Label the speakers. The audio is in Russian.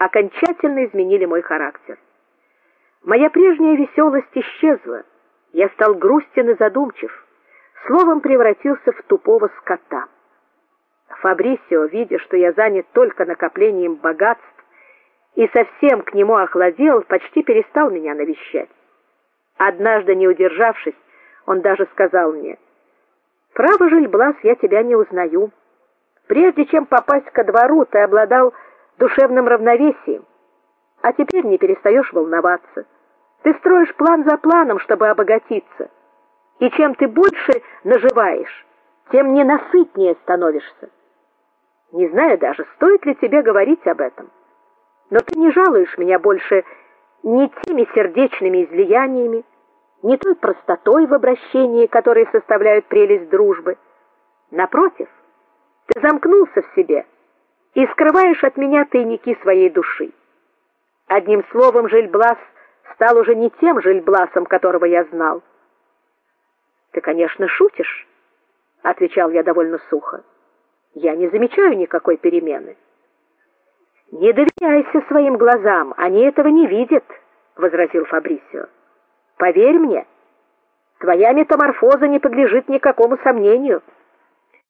Speaker 1: окончательно изменили мой характер. Моя прежняя веселость исчезла. Я стал грустен и задумчив, словом превратился в тупого скота. Фабрисио, видя, что я занят только накоплением богатств и совсем к нему охладел, почти перестал меня навещать. Однажды, не удержавшись, он даже сказал мне: "Право, Жильблас, я тебя не узнаю. Прежде чем попасть ко двору, ты обладал душевным равновесием, а теперь не перестаешь волноваться. Ты строишь план за планом, чтобы обогатиться. И чем ты больше наживаешь, тем ненасытнее становишься. Не знаю даже, стоит ли тебе говорить об этом. Но ты не жалуешь меня больше ни теми сердечными излияниями, ни той простотой в обращении, которые составляют прелесть дружбы. Напротив, ты замкнулся в себе и скрываешь от меня тайники своей души. Одним словом, Жильблас стал уже не тем Жильбласом, которого я знал. Ты, конечно, шутишь, отвечал я довольно сухо. Я не замечаю никакой перемены. Не доверяйся своим глазам, они этого не видят, возразил Фабрисио. Поверь мне, твоя метаморфоза не подлежит никакому сомнению.